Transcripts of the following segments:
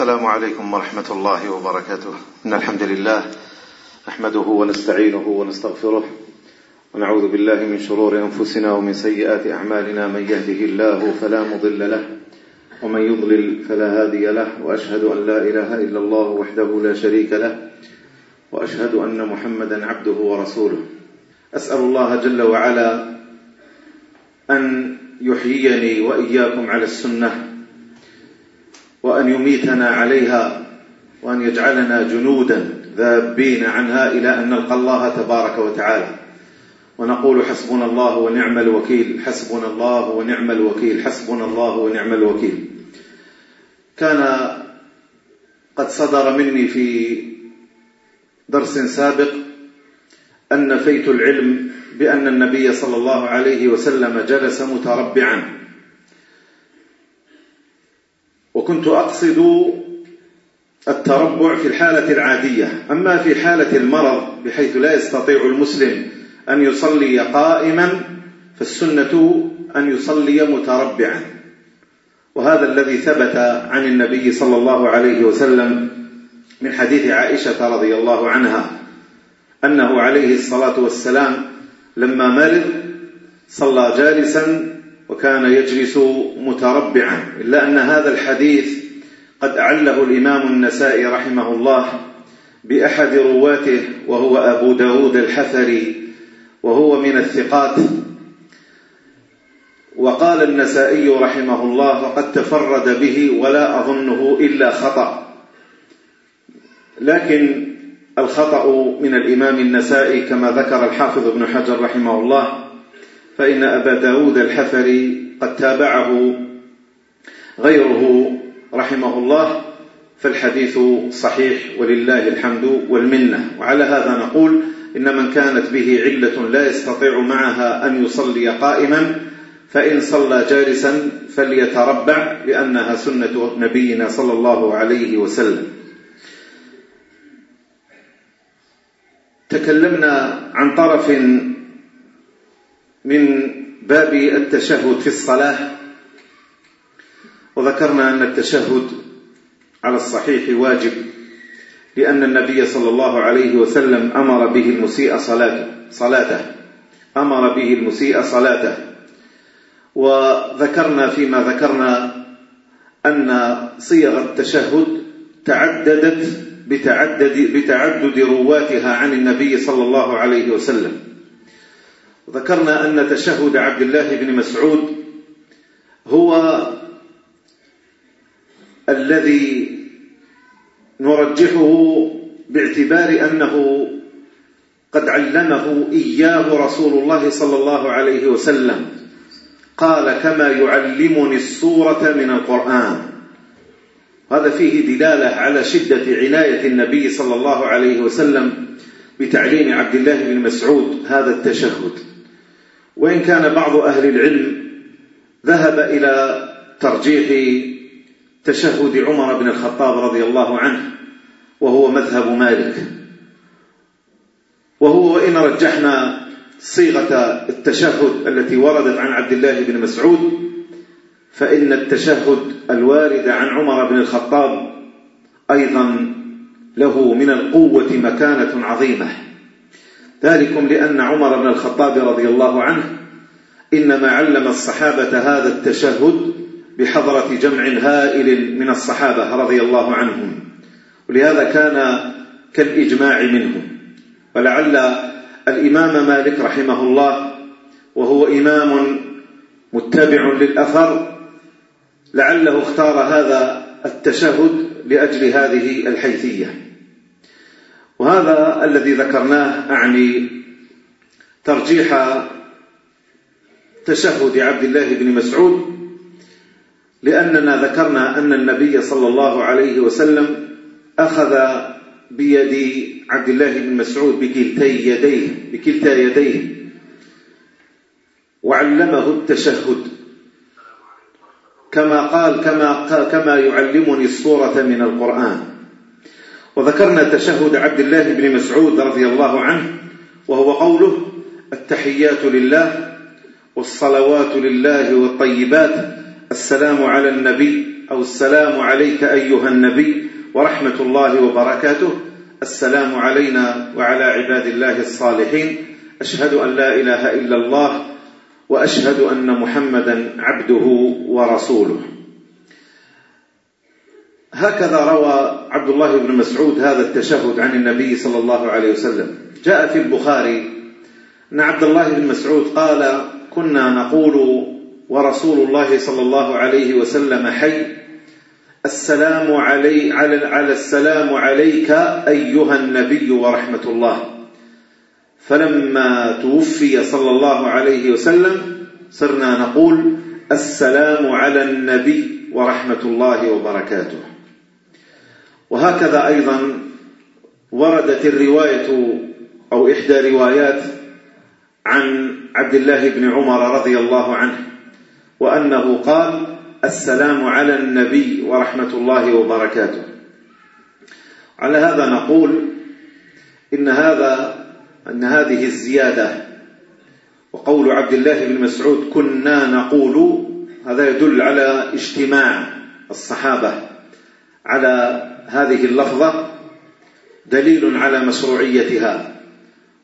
السلام عليكم ورحمة الله وبركاته. إن الحمد لله نحمده ونستعينه ونستغفره ونعوذ بالله من شرور أنفسنا ومن سيئات أعمالنا. من يهده الله فلا مضل له ومن يضلل فلا هادي له وأشهد أن لا إله إلا الله وحده لا شريك له وأشهد أن محمدا عبده ورسوله. أسأل الله جل وعلا أن يحييني وإياكم على السنة وأن يميتنا عليها وأن يجعلنا جنودا ذابين عنها إلى أن نلقى الله تبارك وتعالى. ونقول حسبنا الله ونعم الوكيل حسبنا الله ونعم الوكيل حسبنا الله ونعم الوكيل. كان قد صدر مني في درس سابق أن نفيت العلم بأن النبي صلى الله عليه وسلم جلس متربعا. وكنت أقصد التربع في الحالة العادية. أما في حالة المرض بحيث لا يستطيع المسلم أن يصلي قائما فالسنة أن يصلي متربعا. وهذا الذي ثبت عن النبي صلى الله عليه وسلم من حديث عائشة رضي الله عنها أنه عليه الصلاة والسلام لما مرض صلى جالسا وكان يجلس متربعا إلا أن هذا الحديث قد أعله الإمام النسائي رحمه الله بأحد رواته وهو أبو داود الحفري وهو من الثقات. وقال النسائي رحمه الله وقد تفرد به ولا أظنه إلا خطأ لكن الخطأ من الإمام النسائي كما ذكر الحافظ ابن حجر رحمه الله فإن أبا داود الحفري قد تابعه غيره رحمه الله فالحديث صحيح ولله الحمد والمنة. وعلى هذا نقول إن من كانت به علة لا يستطيع معها أن يصلي قائما فإن صلى جالسا فليتربع لأنها سنة نبينا صلى الله عليه وسلم. تكلمنا عن طرف من باب التشهد في الصلاة. وذكرنا أن التشهد على الصحيح واجب لأن النبي صلى الله عليه وسلم أمر به المسيء صلاته صلاته أمر به المسيء صلاته. وذكرنا فيما ذكرنا أن صيغ التشهد تعددت بتعدد بتعدد رواتها عن النبي صلى الله عليه وسلم. ذكرنا أن تشهد عبد الله بن مسعود هو الذي نرجحه باعتبار أنه قد علمه إياه رسول الله صلى الله عليه وسلم. قال كما يعلمني السورة من القرآن. هذا فيه دلالة على شدة عناية النبي صلى الله عليه وسلم بتعليم عبد الله بن مسعود هذا التشهد. وإن كان بعض أهل العلم ذهب إلى ترجيح تشهد عمر بن الخطاب رضي الله عنه وهو مذهب مالك. وهو وإن رجحنا صيغة التشهد التي وردت عن عبد الله بن مسعود فإن التشهد الوارد عن عمر بن الخطاب أيضا له من القوة مكانة عظيمة. ذلكم لأن عمر بن الخطاب رضي الله عنه إنما علم الصحابة هذا التشهد بحضرة جمع هائل من الصحابة رضي الله عنهم ولهذا كان كالإجماع منهم. ولعل الإمام مالك رحمه الله وهو إمام متبع للأثر لعله اختار هذا التشهد لأجل هذه الحيثية. وهذا الذي ذكرناه أعني ترجيح تشهد عبد الله بن مسعود لأننا ذكرنا أن النبي صلى الله عليه وسلم أخذ بيد عبد الله بن مسعود بكلتي يديه بكلتا يديه. وعلمه التشهد. كما قال كما كما يعلمني الصورة من القرآن. وذكرنا تشهد عبد الله بن مسعود رضي الله عنه وهو قوله التحيات لله والصلوات لله والطيبات السلام على النبي أو السلام عليك أيها النبي ورحمة الله وبركاته السلام علينا وعلى عباد الله الصالحين أشهد أن لا إله إلا الله وأشهد أن محمدا عبده ورسوله. هكذا روى عبد الله بن مسعود هذا التشهد عن النبي صلى الله عليه وسلم. جاء في البخاري أن عبد الله بن مسعود قال كنا نقول ورسول الله صلى الله عليه وسلم حي. السلام علي على, على السلام عليك أيها النبي ورحمة الله. فلما توفي صلى الله عليه وسلم صرنا نقول السلام على النبي ورحمة الله وبركاته. وهكذا أيضا وردت الرواية أو إحدى روايات عن عبد الله بن عمر رضي الله عنه وأنه قال السلام على النبي ورحمة الله وبركاته. على هذا نقول إن هذا أن هذه الزيادة وقول عبد الله بن مسعود كنا نقول هذا يدل على اجتماع الصحابة على هذه اللفظة دليل على مشروعيتها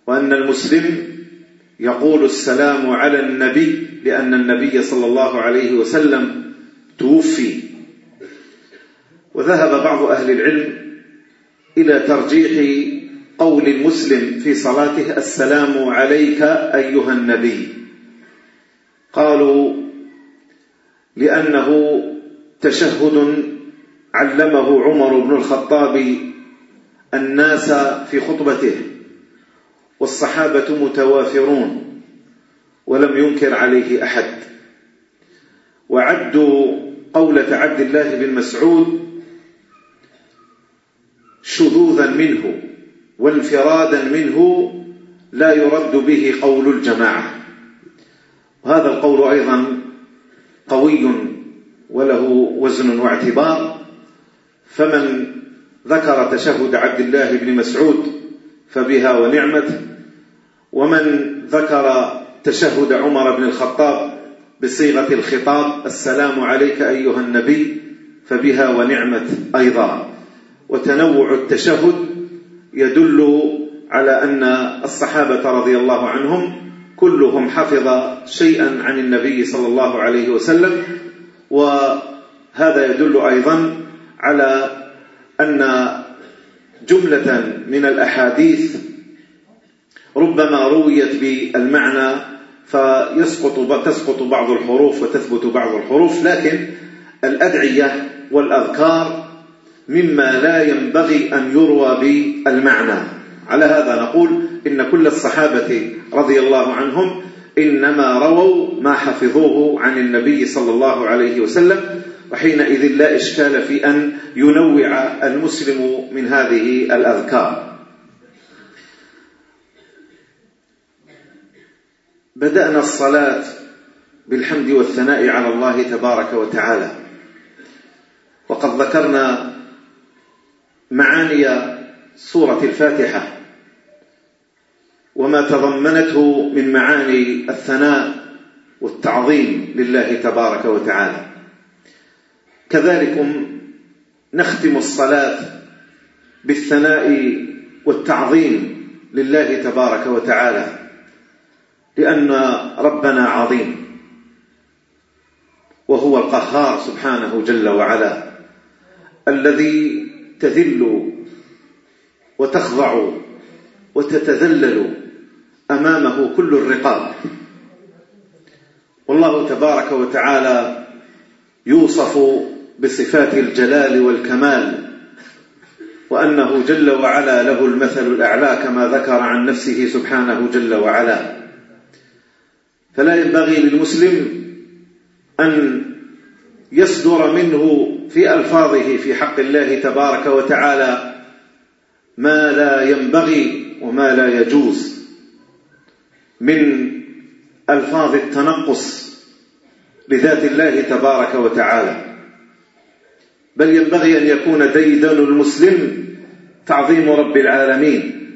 وأن المسلم يقول السلام على النبي لأن النبي صلى الله عليه وسلم توفي. وذهب بعض أهل العلم إلى ترجيح قول المسلم في صلاته السلام عليك أيها النبي. قالوا لأنه تشهد علمه عمر بن الخطاب الناس في خطبته والصحابة متوافرون ولم ينكر عليه أحد. وعدوا قولة عبد الله بن مسعود شذوذا منه وانفرادا منه لا يرد به قول الجماعة. وهذا القول أيضا قوي وله وزن واعتبار فمن ذكر تشهد عبد الله بن مسعود فبها ونعمت ومن ذكر تشهد عمر بن الخطاب بصيغة الخطاب السلام عليك أيها النبي فبها ونعمت أيضا. وتنوع التشهد يدل على أن الصحابة رضي الله عنهم كلهم حفظ شيئا عن النبي صلى الله عليه وسلم وهذا يدل أيضا على أن جملة من الأحاديث ربما رويت بالمعنى فيسقط تسقط بعض الحروف وتثبت بعض الحروف لكن الأدعية والأذكار مما لا ينبغي أن يروى بالمعنى. على هذا نقول إن كل الصحابة رضي الله عنهم إنما رووا ما حفظوه عن النبي صلى الله عليه وسلم وحينئذ لا إشكال في أن ينوع المسلم من هذه الأذكار. بدأنا الصلاة بالحمد والثناء على الله تبارك وتعالى. وقد ذكرنا معاني سورة الفاتحة وما تضمنته من معاني الثناء والتعظيم لله تبارك وتعالى. كذلك نختم الصلاة بالثناء والتعظيم لله تبارك وتعالى لأن ربنا عظيم وهو القهار سبحانه جل وعلا الذي تذل وتخضع وتتذلل أمامه كل الرقاب. والله تبارك وتعالى يوصف بصفات الجلال والكمال وأنه جل وعلا له المثل الأعلى كما ذكر عن نفسه سبحانه جل وعلا. فلا ينبغي للمسلم أن يصدر منه في ألفاظه في حق الله تبارك وتعالى ما لا ينبغي وما لا يجوز من ألفاظ التنقص لذات الله تبارك وتعالى. بل ينبغي أن يكون ديدن المسلم تعظيم رب العالمين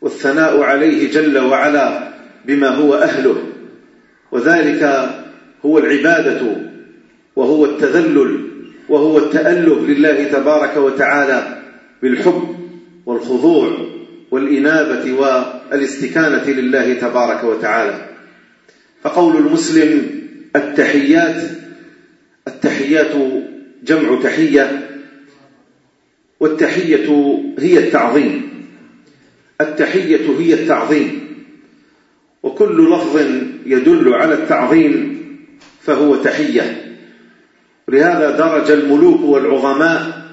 والثناء عليه جل وعلا بما هو أهله. وذلك هو العبادة وهو التذلل وهو التأله لله تبارك وتعالى بالحب والخضوع والإنابة والإستكانة لله تبارك وتعالى. فقول المسلم التحيات التحيات جمع تحية والتحية هي التعظيم. التحية هي التعظيم. وكل لفظ يدل على التعظيم فهو تحية. لهذا درج الملوك والعظماء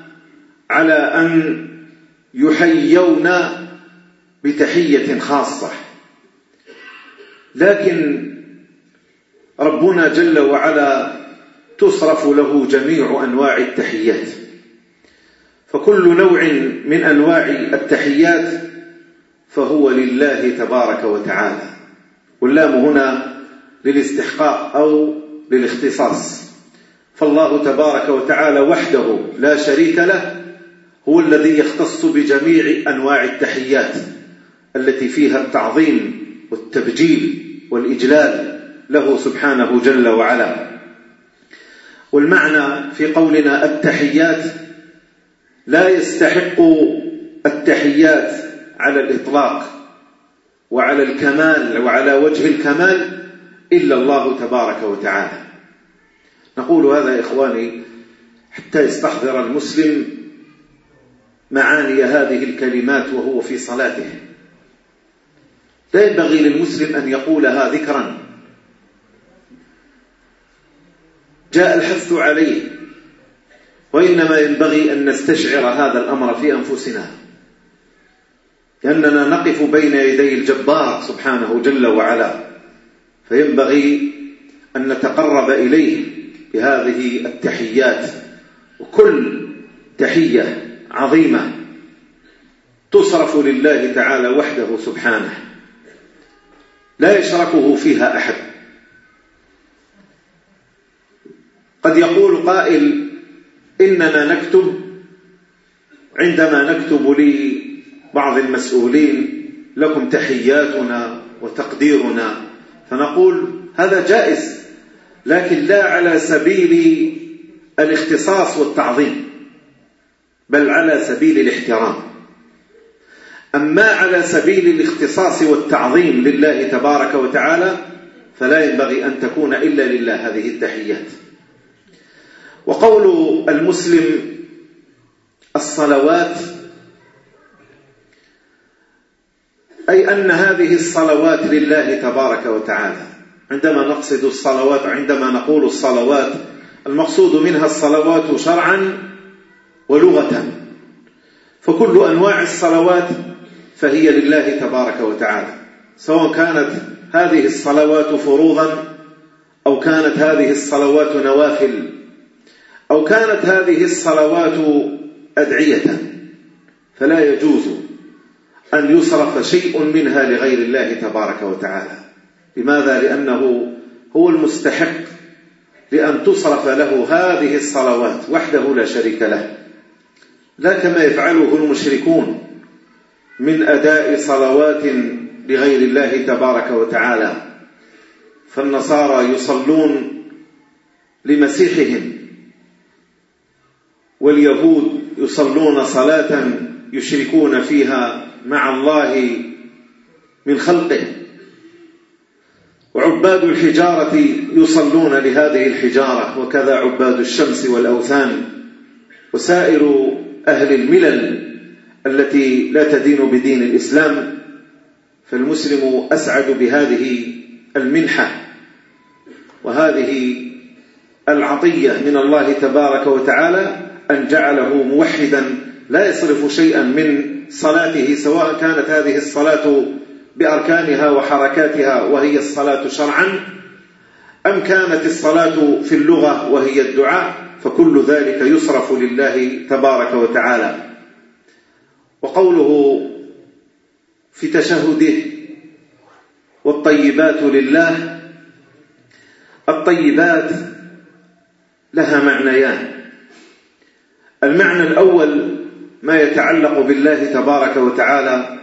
على أن يحيون بتحية خاصة. لكن ربنا جل وعلا تصرف له جميع أنواع التحيات. فكل نوع من أنواع التحيات فهو لله تبارك وتعالى. واللام هنا للاستحقاق أو للاختصاص. فالله تبارك وتعالى وحده لا شريك له هو الذي يختص بجميع أنواع التحيات التي فيها التعظيم والتبجيل والإجلال له سبحانه جل وعلا. والمعنى في قولنا التحيات لا يستحق التحيات على الإطلاق وعلى الكمال وعلى وجه الكمال إلا الله تبارك وتعالى. نقول هذا إخواني حتى يستحضر المسلم معاني هذه الكلمات وهو في صلاته. لا ينبغي للمسلم أن يقولها ذكرا. جاء الحث عليه. وإنما ينبغي أن نستشعر هذا الأمر في أنفسنا. لأننا نقف بين يدي الجبار سبحانه جل وعلا. فينبغي أن نتقرب إليه بهذه التحيات. وكل تحية عظيمة تصرف لله تعالى وحده سبحانه. لا يشركه فيها أحد. قد يقول قائل إننا نكتب عندما نكتب لبعض المسؤولين لكم تحياتنا وتقديرنا. فنقول هذا جائز لكن لا على سبيل الاختصاص والتعظيم بل على سبيل الاحترام. أما على سبيل الاختصاص والتعظيم لله تبارك وتعالى فلا ينبغي أن تكون إلا لله هذه التحيات. وقول المسلم الصلوات أي أن هذه الصلوات لله تبارك وتعالى. عندما نقصد الصلوات عندما نقول الصلوات المقصود منها الصلوات شرعا ولغة. فكل أنواع الصلوات فهي لله تبارك وتعالى. سواء كانت هذه الصلوات فروضا أو كانت هذه الصلوات نوافل. أو كانت هذه الصلوات أدعية فلا يجوز أن يصرف شيء منها لغير الله تبارك وتعالى. لماذا؟ لأنه هو المستحق لأن تصرف له هذه الصلوات وحده لا شريك له. لا كما يفعله المشركون من أداء صلوات لغير الله تبارك وتعالى. فالنصارى يصلون لمسيحهم واليهود يصلون صلاة يشركون فيها مع الله من خلقه. وعباد الحجارة يصلون لهذه الحجارة وكذا عباد الشمس والأوثان. وسائر أهل الملل التي لا تدين بدين الإسلام فالمسلم أسعد بهذه المنحة. وهذه العطية من الله تبارك وتعالى أن جعله موحدا لا يصرف شيئا من صلاته سواء كانت هذه الصلاة بأركانها وحركاتها وهي الصلاة شرعا أم كانت الصلاة في اللغة وهي الدعاء فكل ذلك يصرف لله تبارك وتعالى. وقوله في تشهده والطيبات لله الطيبات لها معنيان. المعنى الأول ما يتعلق بالله تبارك وتعالى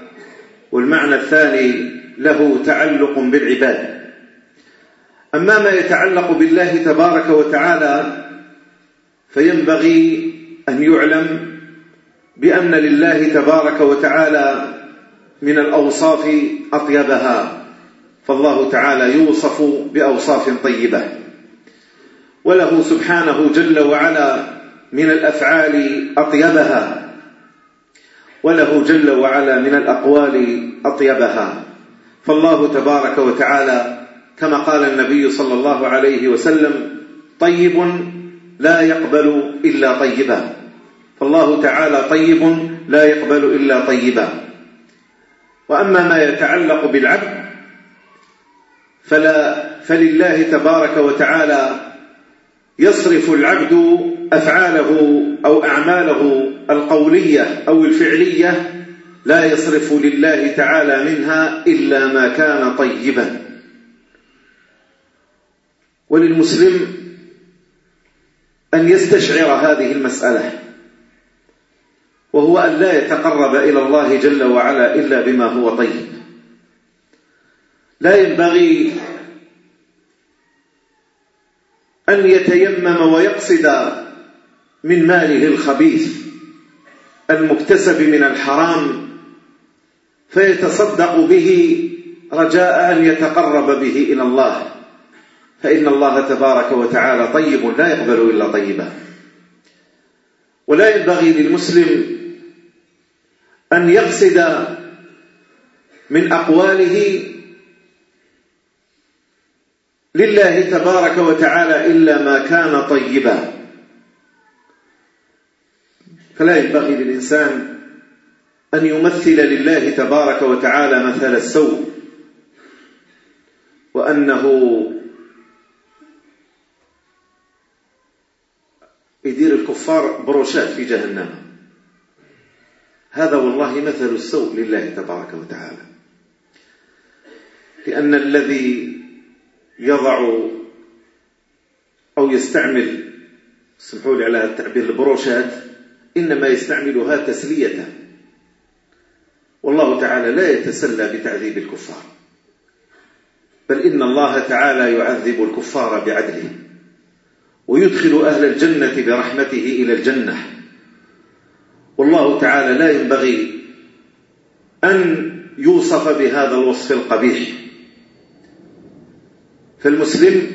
والمعنى الثاني له تعلق بالعباد. أما ما يتعلق بالله تبارك وتعالى فينبغي أن يعلم بأن لله تبارك وتعالى من الأوصاف أطيبها فالله تعالى يوصف بأوصاف طيبة. وله سبحانه جل وعلا من الأفعال أطيبها وله جل وعلا من الأقوال أطيبها. فالله تبارك وتعالى كما قال النبي صلى الله عليه وسلم طيب لا يقبل إلا طيبا. فالله تعالى طيب لا يقبل إلا طيبا. وأما ما يتعلق بالعبد فلا فلله تبارك وتعالى يصرف العبد أفعاله أو أعماله القولية أو الفعلية لا يصرف لله تعالى منها إلا ما كان طيبا. وللمسلم أن يستشعر هذه المسألة وهو أن لا يتقرب إلى الله جل وعلا إلا بما هو طيب. لا ينبغي أن يتيمم ويقصد من ماله الخبيث المكتسب من الحرام فيتصدق به رجاء أن يتقرب به إلى الله. فإن الله تبارك وتعالى طيب لا يقبل إلا طيبا. ولا ينبغي للمسلم أن يقصد من أقواله لله تبارك وتعالى إلا ما كان طيبا. فلا ينبغي للإنسان أن يمثل لله تبارك وتعالى مثل السوء وأنه يدير الكفار بروشات في جهنم. هذا والله مثل السوء لله تبارك وتعالى. لأن الذي يضع أو يستعمل اسمحوا لي على التعبير البروشات إنما يستعملها تسلية. والله تعالى لا يتسلى بتعذيب الكفار. بل إن الله تعالى يعذب الكفار بعدله ويدخل أهل الجنة برحمته إلى الجنة. والله تعالى لا ينبغي أن يوصف بهذا الوصف القبيح. فالمسلم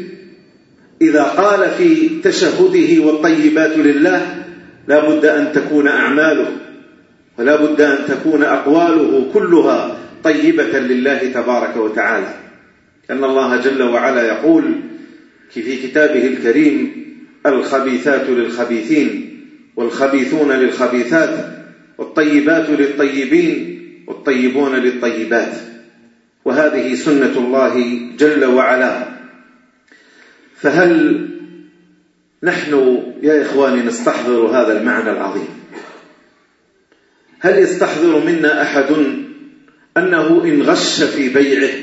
إذا قال في تشهده والطيبات لله لا بد أن تكون أعماله ولا بد أن تكون أقواله كلها طيبة لله تبارك وتعالى. أن الله جل وعلا يقول في كتابه الكريم الخبيثات للخبيثين والخبيثون للخبيثات والطيبات للطيبين والطيبون للطيبات. وهذه سنة الله جل وعلا. فهل نحن يا إخواني نستحضر هذا المعنى العظيم. هل يستحضر منا أحد أنه إن غش في بيعه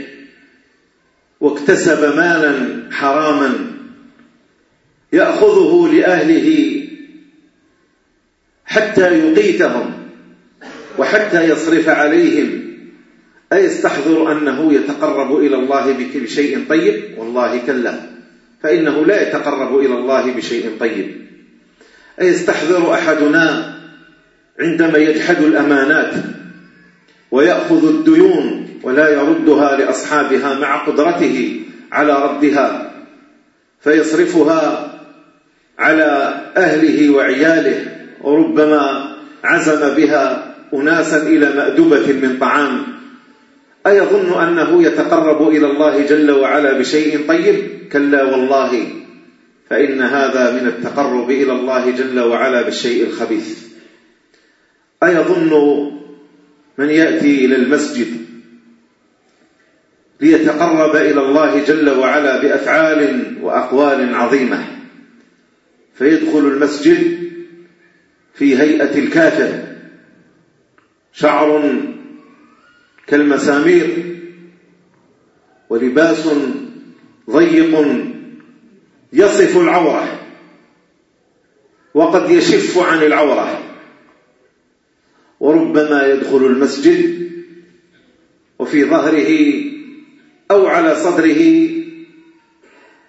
واكتسب مالا حراما يأخذه لأهله حتى يقيتهم وحتى يصرف عليهم؟ أيستحضر أنه يتقرب إلى الله بشيء طيب؟ والله كلا. فإنه لا يتقرب إلى الله بشيء طيب. أيستحضر أحدنا عندما يجحد الأمانات ويأخذ الديون ولا يردها لأصحابها مع قدرته على ردها فيصرفها على أهله وعياله وربما عزم بها أناسا إلى مأدبة من طعام. أيظن أنه يتقرب إلى الله جل وعلا بشيء طيب؟ كلا والله فإن هذا من التقرب إلى الله جل وعلا بالشيء الخبيث. أيظن من يأتي إلى المسجد ليتقرب إلى الله جل وعلا بأفعال وأقوال عظيمة فيدخل المسجد في هيئة الكافر شعر كالمسامير ولباس ضيق يصف العورة وقد يشف عن العورة. وربما يدخل المسجد وفي ظهره أو على صدره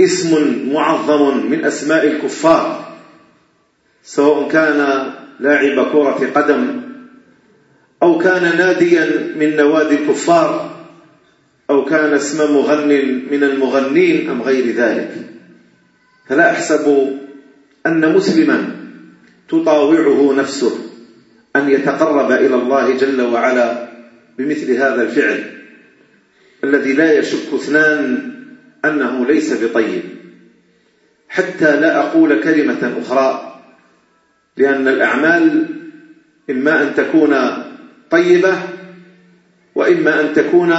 اسم معظم من أسماء الكفار سواء كان لاعب كرة قدم أو كان ناديا من نوادي الكفار. أو كان اسم مغن من المغنين أم غير ذلك. فلا أحسب أن مسلما تطاوعه نفسه أن يتقرب إلى الله جل وعلا بمثل هذا الفعل. الذي لا يشك اثنان أنه ليس بطيب. حتى لا أقول كلمة أخرى لأن الأعمال إما أن تكون طيبة وإما أن تكون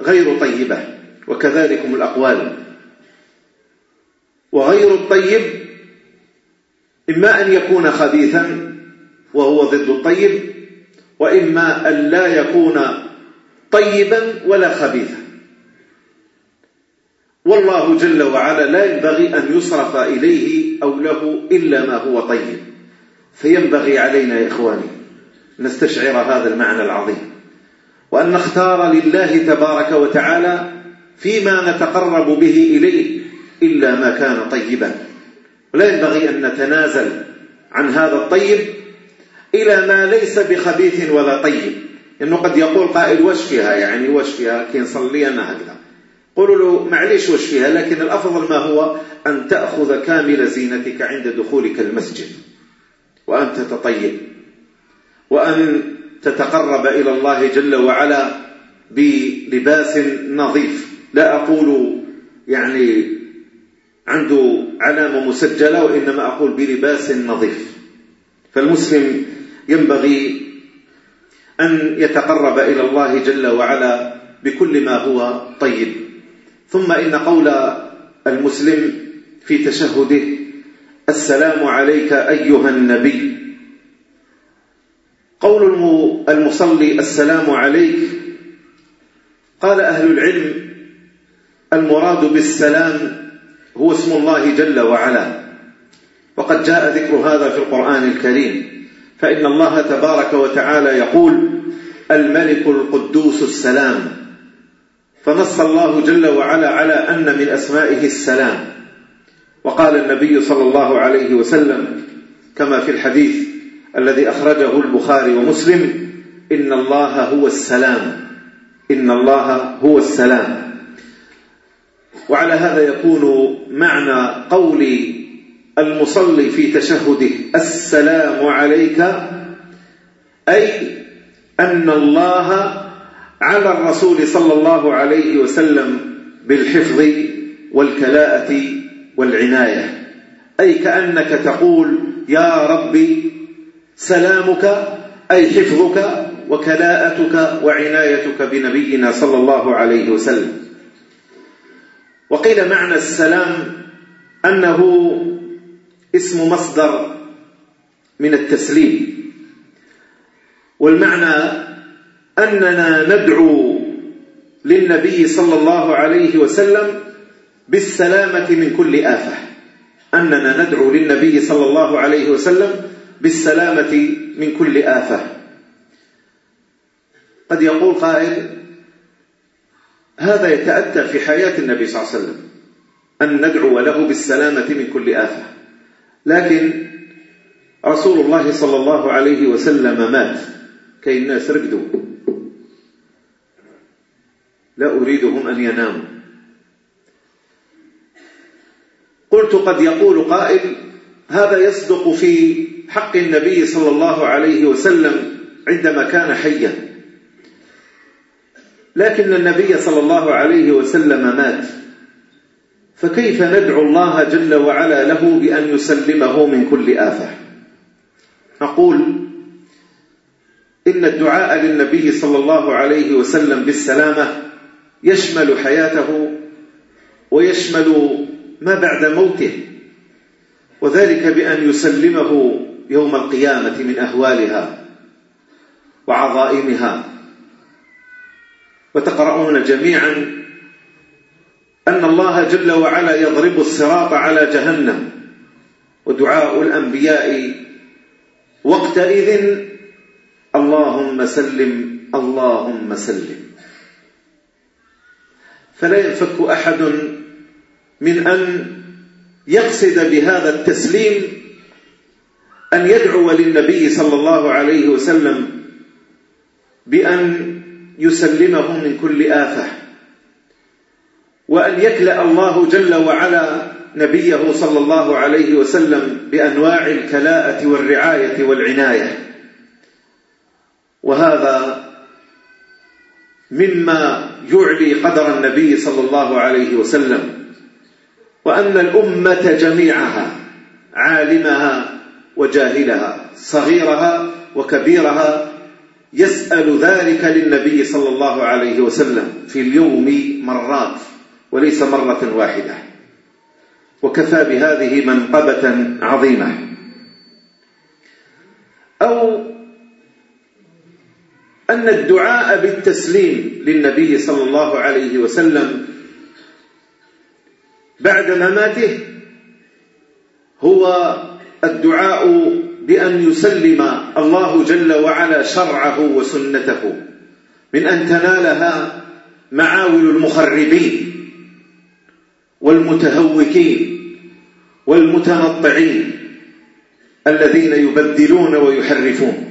غير طيبة وكذلكم الأقوال. وغير الطيب إما أن يكون خبيثا وهو ضد الطيب وإما أن لا يكون طيبا ولا خبيثا. والله جل وعلا لا ينبغي أن يصرف إليه أو له إلا ما هو طيب. فينبغي علينا يا إخواني نستشعر هذا المعنى العظيم. وأن نختار لله تبارك وتعالى فيما نتقرب به إليه إلا ما كان طيبا. ولا ينبغي أن نتنازل عن هذا الطيب إلى ما ليس بخبيث ولا طيب. إنه قد يقول قائل وش فيها يعني وش فيها كي نصلي أنا هكذا. قولوا له معليش وش فيها لكن الأفضل ما هو أن تأخذ كامل زينتك عند دخولك المسجد وأن تتطيب وأن تتقرب إلى الله جل وعلا بلباس نظيف. لا أقول يعني عنده علامة مسجلة وإنما أقول بلباس نظيف. فالمسلم ينبغي أن يتقرب إلى الله جل وعلا بكل ما هو طيب. ثم إن قول المسلم في تشهده السلام عليك أيها النبي. قول المصلي السلام عليك قال أهل العلم المراد بالسلام هو اسم الله جل وعلا. وقد جاء ذكر هذا في القرآن الكريم. فإن الله تبارك وتعالى يقول الملك القدوس السلام. فنص الله جل وعلا على أن من أسمائه السلام. وقال النبي صلى الله عليه وسلم كما في الحديث الذي أخرجه البخاري ومسلم إن الله هو السلام. إن الله هو السلام. وعلى هذا يكون معنى قول المصلي في تشهده السلام عليك أي أن الله على الرسول صلى الله عليه وسلم بالحفظ والكلاءة والعناية. أي كأنك تقول يا ربي سلامك أي حفظك وكلاءتك وعنايتك بنبينا صلى الله عليه وسلم. وقيل معنى السلام أنه اسم مصدر من التسليم. والمعنى أننا ندعو للنبي صلى الله عليه وسلم بالسلامة من كل آفة. أننا ندعو للنبي صلى الله عليه وسلم بالسلامة من كل آفة. قد يقول قائل هذا يتأتى في حياة النبي صلى الله عليه وسلم أن ندعو له بالسلامة من كل آفة. لكن رسول الله صلى الله عليه وسلم مات. كي الناس رقدوا لا أريدهم أن يناموا. قلت قد يقول قائل هذا يصدق في حق النبي صلى الله عليه وسلم عندما كان حيا. لكن النبي صلى الله عليه وسلم مات. فكيف ندعو الله جل وعلا له بأن يسلمه من كل آفة؟ نقول إن الدعاء للنبي صلى الله عليه وسلم بالسلامة يشمل حياته ويشمل ما بعد موته وذلك بأن يسلمه يوم القيامة من أهوالها وعظائمها. وتقرؤون جميعا أن الله جل وعلا يضرب الصراط على جهنم. ودعاء الأنبياء وقتئذ اللهم سلم اللهم سلم. فلا ينفك أحد من أن يقصد بهذا التسليم أن يدعو للنبي صلى الله عليه وسلم بأن يسلمه من كل آفة وأن يكلأ الله جل وعلا نبيه صلى الله عليه وسلم بأنواع الكلاءة والرعاية والعناية. وهذا مما يعلي قدر النبي صلى الله عليه وسلم وأن الأمة جميعها عالمها وجاهلها صغيرها وكبيرها يسأل ذلك للنبي صلى الله عليه وسلم في اليوم مرات وليس مرة واحدة. وكفى بهذه منقبة عظيمة. أو أن الدعاء بالتسليم للنبي صلى الله عليه وسلم بعد مماته هو الدعاء بأن يسلم الله جل وعلا شرعه وسنته. من أن تنالها معاول المخربين والمتهوكين والمتنطعين الذين يبدلون ويحرفون.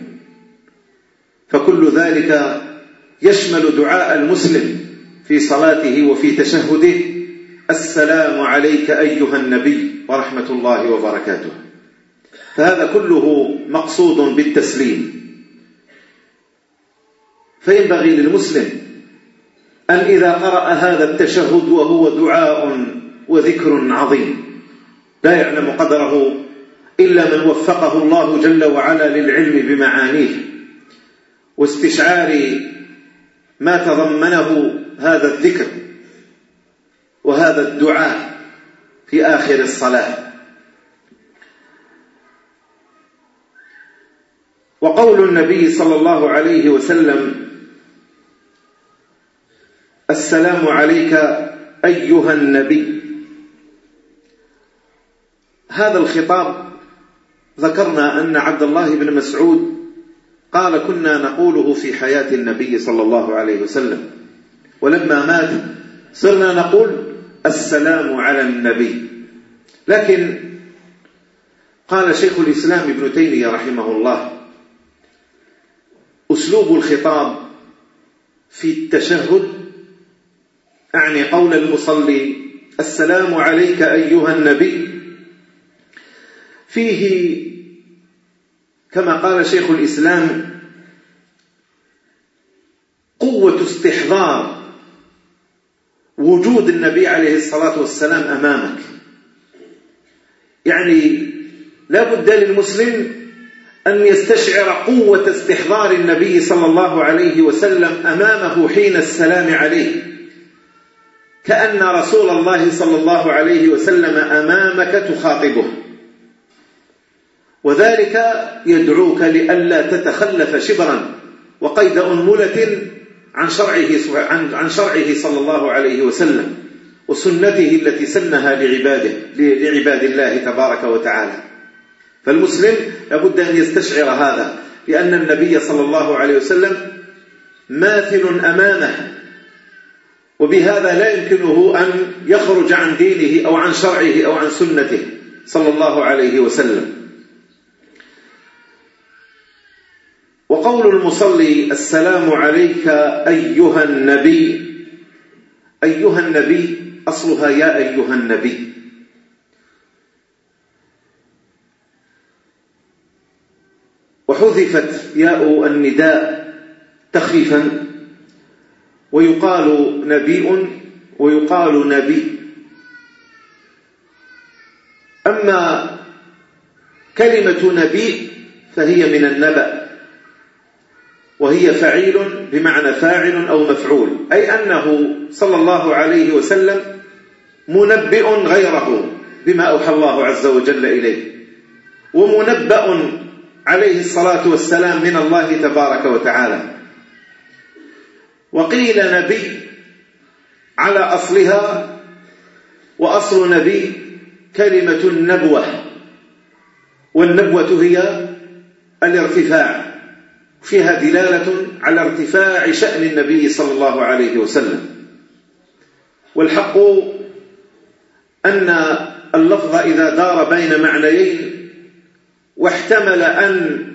فكل ذلك يشمل دعاء المسلم في صلاته وفي تشهده. السلام عليك أيها النبي ورحمة الله وبركاته. فهذا كله مقصود بالتسليم. فينبغي للمسلم أن إذا قرأ هذا التشهد وهو دعاء وذكر عظيم لا يعلم قدره إلا من وفقه الله جل وعلا للعلم بمعانيه واستشعار ما تضمنه هذا الذكر وهذا الدعاء في آخر الصلاة. وقول النبي صلى الله عليه وسلم السلام عليك أيها النبي. هذا الخطاب ذكرنا أن عبد الله بن مسعود قال كنا نقوله في حياة النبي صلى الله عليه وسلم ولما مات صرنا نقول السلام على النبي. لكن قال شيخ الإسلام ابن تيمية رحمه الله أسلوب الخطاب في التشهد. أعني قول المصلي السلام عليك أيها النبي. فيه كما قال شيخ الإسلام قوة استحضار وجود النبي عليه الصلاة والسلام أمامك. يعني لا بد للمسلم أن يستشعر قوة استحضار النبي صلى الله عليه وسلم أمامه حين السلام عليه. كأن رسول الله صلى الله عليه وسلم أمامك تخاطبه. وذلك يدعوك لئلا تتخلف شبرا وقيد أنملة عن شرعه عن شرعه صلى الله عليه وسلم وسنته التي سنها لعباده لعباد الله تبارك وتعالى. فالمسلم لابد أن يستشعر هذا لأن النبي صلى الله عليه وسلم ماثل أمامه وبهذا لا يمكنه أن يخرج عن دينه أو عن شرعه أو عن سنته صلى الله عليه وسلم. وقول المصلي السلام عليك أيها النبي أيها النبي أصلها يا أيها النبي. وحذفت ياء النداء تخفيفا ويقال نبي ويقال نبي. أما كلمة نبي فهي من النبأ وهي فعيل بمعنى فاعل أو مفعول أي أنه صلى الله عليه وسلم منبئ غيره بما أوحى الله عز وجل إليه ومنبأ عليه الصلاة والسلام من الله تبارك وتعالى. وقيل نبي على أصلها وأصل نبي كلمة النبوة والنبوة هي الارتفاع فيها دلالة على ارتفاع شأن النبي صلى الله عليه وسلم. والحق أن اللفظ إذا دار بين معنيين واحتمل أن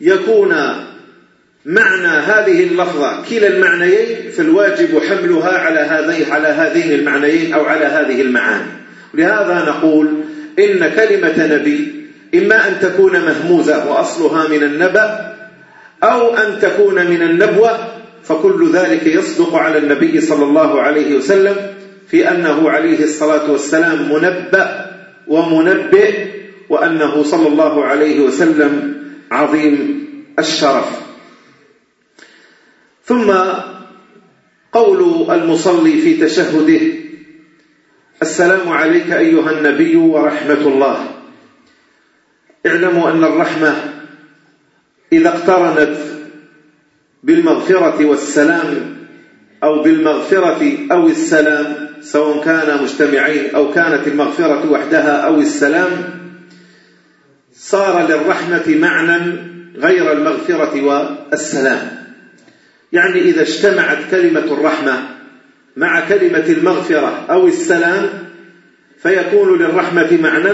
يكون معنى هذه اللفظة. كلا المعنيين فالواجب حملها على هذين على هذين المعنيين أو على هذه المعاني. لهذا نقول إن كلمة نبي إما أن تكون مهموزة وأصلها من النبأ أو أن تكون من النبوة فكل ذلك يصدق على النبي صلى الله عليه وسلم في أنه عليه الصلاة والسلام منبأ ومنبئ وأنه صلى الله عليه وسلم عظيم الشرف. ثم قول المصلي في تشهده السلام عليك أيها النبي ورحمة الله. اعلموا أن الرحمة إذا اقترنت بالمغفرة والسلام أو بالمغفرة أو السلام سواء كان مجتمعين أو كانت المغفرة وحدها أو السلام صار للرحمة معنى غير المغفرة والسلام. يعني إذا اجتمعت كلمة الرحمة مع كلمة المغفرة أو السلام فيكون للرحمة معنى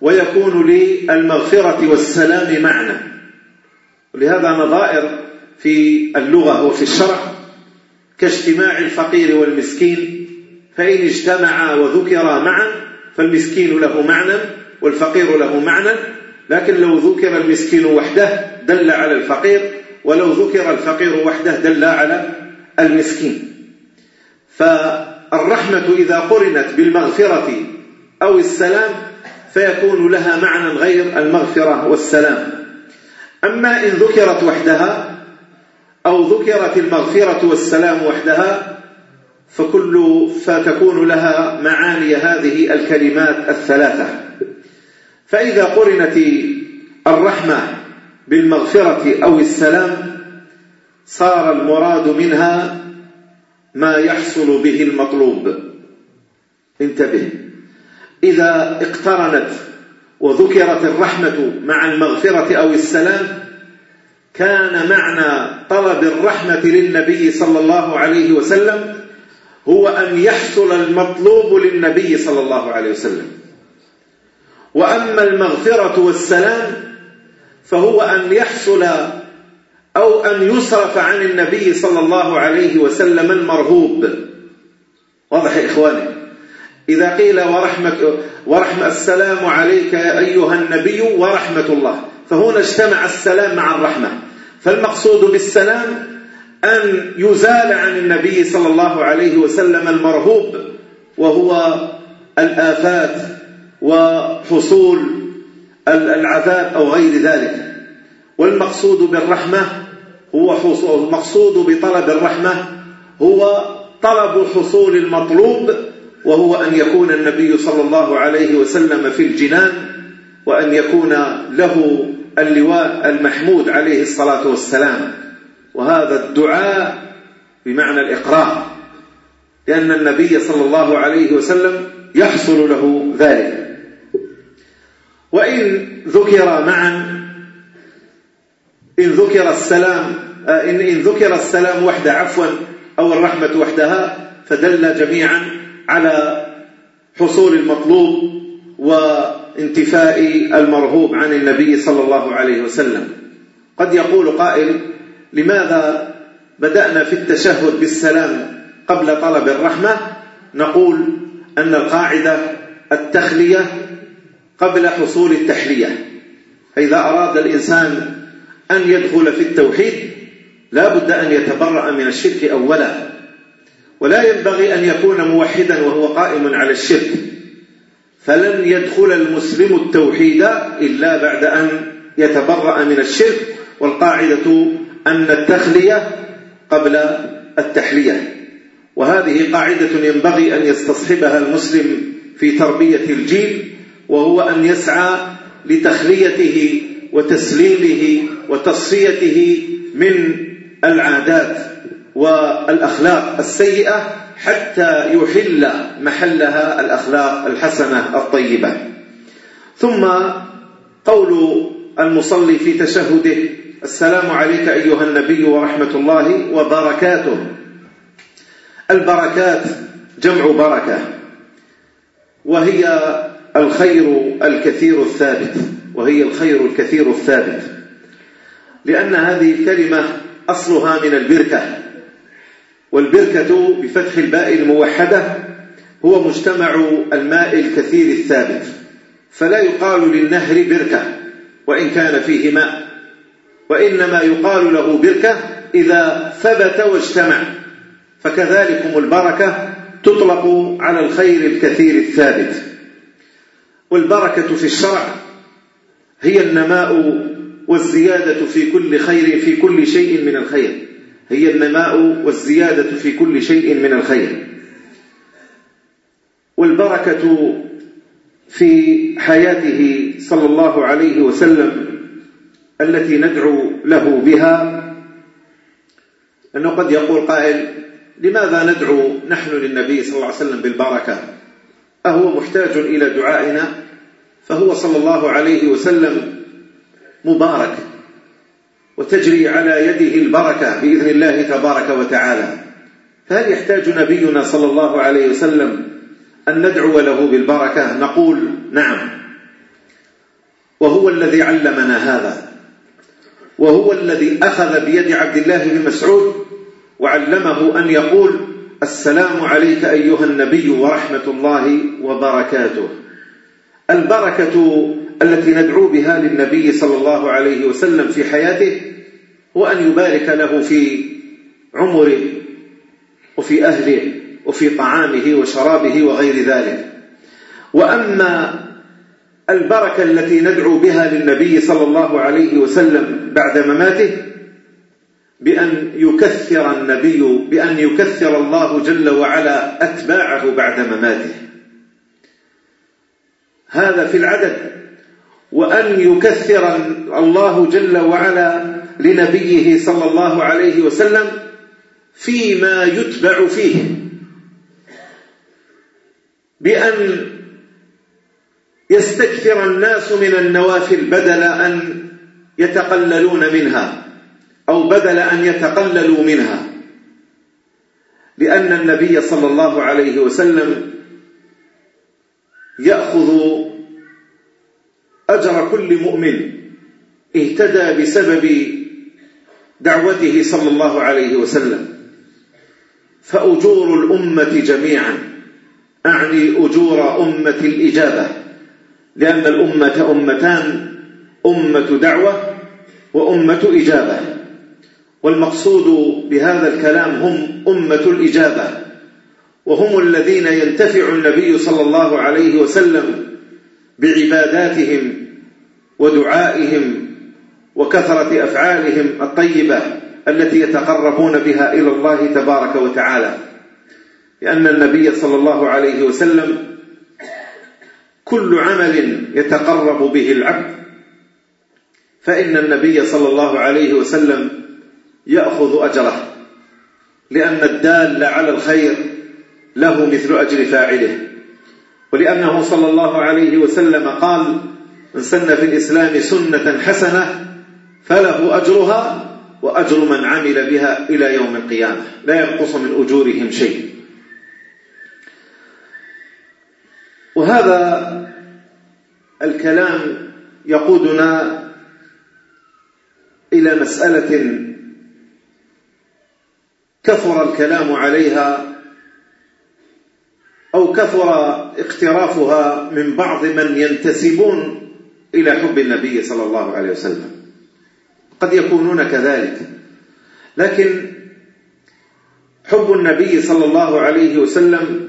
ويكون للمغفرة والسلام معنى. ولهذا نظائر في اللغة وفي الشرع كاجتماع الفقير والمسكين فإن اجتمعا وذكرا معا فالمسكين له معنى والفقير له معنى لكن لو ذكر المسكين وحده دل على الفقير ولو ذكر الفقير وحده دل على المسكين. فالرحمة إذا قرنت بالمغفرة أو السلام فيكون لها معنى غير المغفرة والسلام. أما إن ذكرت وحدها أو ذكرت المغفرة والسلام وحدها فكل فتكون لها معاني هذه الكلمات الثلاثة. فإذا قرنت الرحمة بالمغفرة أو السلام صار المراد منها ما يحصل به المطلوب. انتبه. إذا اقترنت وذكرت الرحمة مع المغفرة أو السلام كان معنى طلب الرحمة للنبي صلى الله عليه وسلم هو أن يحصل المطلوب للنبي صلى الله عليه وسلم. وأما المغفرة والسلام فهو أن يحصل أو أن يصرف عن النبي صلى الله عليه وسلم المرهوب واضح يا إخواني؟ إذا قيل ورحمة, ورحمة السلام عليك يا أيها النبي ورحمة الله. فهنا اجتمع السلام مع الرحمة. فالمقصود بالسلام أن يزال عن النبي صلى الله عليه وسلم المرهوب وهو الآفات وحصول العذاب أو غير ذلك. والمقصود بالرحمة هو حصول المقصود بطلب الرحمة هو طلب حصول المطلوب وهو أن يكون النبي صلى الله عليه وسلم في الجنان وأن يكون له اللواء المحمود عليه الصلاة والسلام. وهذا الدعاء بمعنى الإقرار لأن النبي صلى الله عليه وسلم يحصل له ذلك. وإن ذكر معا إن ذكر السلام آه، إن, إن ذكر السلام وحده عفوا أو الرحمة وحدها فدل جميعا على حصول المطلوب وانتفاء المرهوب عن النبي صلى الله عليه وسلم. قد يقول قائل لماذا بدأنا في التشهد بالسلام قبل طلب الرحمة؟ نقول أن القاعدة التخلية قبل حصول التحلية. فإذا أراد الإنسان أن يدخل في التوحيد لا بد أن يتبرأ من الشرك أولا. ولا ينبغي أن يكون موحدا وهو قائم على الشرك. فلن يدخل المسلم التوحيد إلا بعد أن يتبرأ من الشرك. والقاعدة أن التخلية قبل التحلية. وهذه قاعدة ينبغي أن يستصحبها المسلم في تربية الجيل. وهو أن يسعى لتخليته وتسليمه وتصفيته من العادات والأخلاق السيئة حتى يحل محلها الأخلاق الحسنة الطيبة. ثم قول المصلي في تشهده السلام عليك أيها النبي ورحمة الله وبركاته. البركات جمع بركة وهي الخير الكثير الثابت وهي الخير الكثير الثابت. لأن هذه الكلمة أصلها من البركة والبركة بفتح الباء الموحدة هو مجتمع الماء الكثير الثابت. فلا يقال للنهر بركة وإن كان فيه ماء وإنما يقال له بركة إذا ثبت واجتمع. فكذلكم البركة تطلق على الخير الكثير الثابت. والبركة في الشرع هي النماء والزيادة في كل خير في كل شيء من الخير. هي النماء والزيادة في كل شيء من الخير. والبركة في حياته صلى الله عليه وسلم التي ندعو له بها أنه قد يقول قائل لماذا ندعو نحن للنبي صلى الله عليه وسلم بالبركة؟ أهو محتاج إلى دعائنا فهو صلى الله عليه وسلم مبارك وتجري على يده البركة بإذن الله تبارك وتعالى. فهل يحتاج نبينا صلى الله عليه وسلم أن ندعو له بالبركة؟ نقول نعم. وهو الذي علمنا هذا. وهو الذي أخذ بيد عبد الله بن مسعود وعلمه أن يقول السلام عليك أيها النبي ورحمة الله وبركاته. البركة التي ندعو بها للنبي صلى الله عليه وسلم في حياته هو أن يبارك له في عمره وفي أهله وفي طعامه وشرابه وغير ذلك. وأما البركة التي ندعو بها للنبي صلى الله عليه وسلم بعد مماته بأن يكثر النبي بأن يكثر الله جل وعلا أتباعه بعد مماته. هذا في العدد. وأن يكثر الله جل وعلا لنبيه صلى الله عليه وسلم فيما يتبع فيه. بأن يستكثر الناس من النوافل بدل أن يتقللون منها. أو بدل أن يتقللوا منها. لأن النبي صلى الله عليه وسلم يأخذ أجر كل مؤمن اهتدى بسبب دعوته صلى الله عليه وسلم. فأجور الأمة جميعا. أعني أجور أمة الإجابة. لأن الأمة أمتان أمة دعوة وأمة إجابة. والمقصود بهذا الكلام هم أمة الإجابة وهم الذين ينتفع النبي صلى الله عليه وسلم بعباداتهم ودعائهم وكثرة أفعالهم الطيبة التي يتقربون بها إلى الله تبارك وتعالى. لأن النبي صلى الله عليه وسلم كل عمل يتقرب به العبد فإن النبي صلى الله عليه وسلم يأخذ أجره لأن الدال على الخير له مثل أجر فاعله. ولأنه صلى الله عليه وسلم قال من سن في الإسلام سنة حسنة فله أجرها وأجر من عمل بها إلى يوم القيامة. لا ينقص من أجورهم شيء. وهذا الكلام يقودنا إلى مسألة كثر الكلام عليها أو كثر اقترافها من بعض من ينتسبون إلى حب النبي صلى الله عليه وسلم. قد يكونون كذلك. لكن حب النبي صلى الله عليه وسلم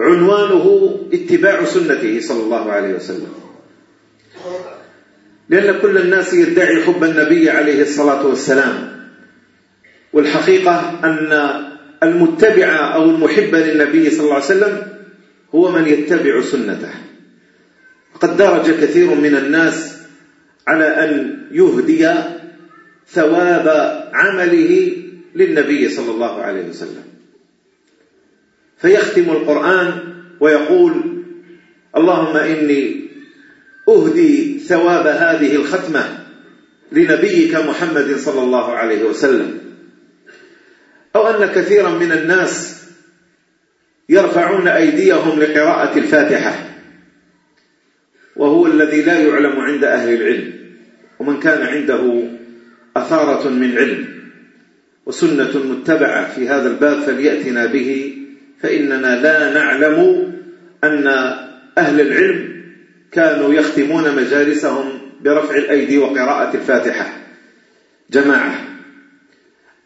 عنوانه اتباع سنته صلى الله عليه وسلم. لأن كل الناس يدعي حب النبي عليه الصلاة والسلام. والحقيقة أن المتبع أو المحب للنبي صلى الله عليه وسلم هو من يتبع سنته. قد درج كثير من الناس على أن يهدي ثواب عمله للنبي صلى الله عليه وسلم. فيختم القرآن ويقول اللهم إني أهدي ثواب هذه الختمة لنبيك محمد صلى الله عليه وسلم. أو أن كثيرا من الناس يرفعون أيديهم لقراءة الفاتحة وهو الذي لا يعلم عند أهل العلم ومن كان عنده أثارة من علم وسنة متبعة في هذا الباب فليأتنا به فإننا لا نعلم أن أهل العلم كانوا يختمون مجالسهم برفع الأيدي وقراءة الفاتحة. جماعة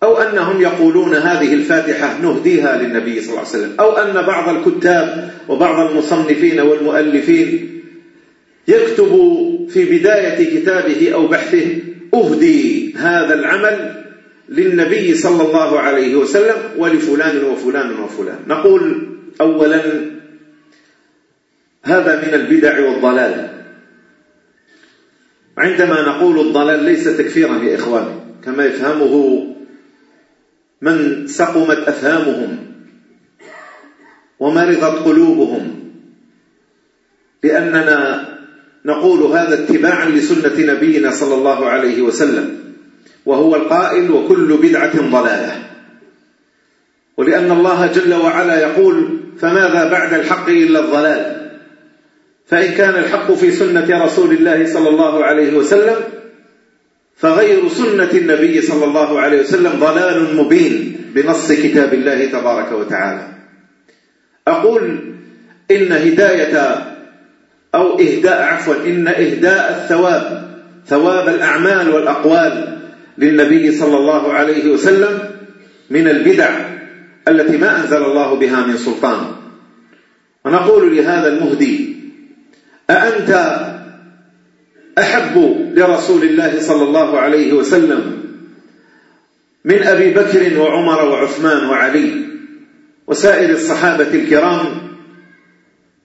أو أنهم يقولون هذه الفاتحة نهديها للنبي صلى الله عليه وسلم. أو أن بعض الكتاب وبعض المصنفين والمؤلفين يكتب في بداية كتابه أو بحثه أهدي هذا العمل للنبي صلى الله عليه وسلم ولفلان وفلان وفلان. نقول أولا هذا من البدع والضلال. عندما نقول الضلال ليس تكفيرا يا إخواني كما يفهمه من سقمت أفهامهم ومرضت قلوبهم لأننا نقول هذا اتباعا لسنة نبينا صلى الله عليه وسلم وهو القائل وكل بدعة ضلالة. ولأن الله جل وعلا يقول فماذا بعد الحق إلا الضلال؟ فإن كان الحق في سنة رسول الله صلى الله عليه وسلم فغير سنة النبي صلى الله عليه وسلم ضلال مبين بنص كتاب الله تبارك وتعالى. أقول إن هداية أو إهداء عفوا إن إهداء الثواب ثواب الأعمال والأقوال للنبي صلى الله عليه وسلم من البدع التي ما أنزل الله بها من سلطان. ونقول لهذا المهدي أأنت أحب لرسول الله صلى الله عليه وسلم من أبي بكر وعمر وعثمان وعلي وسائر الصحابة الكرام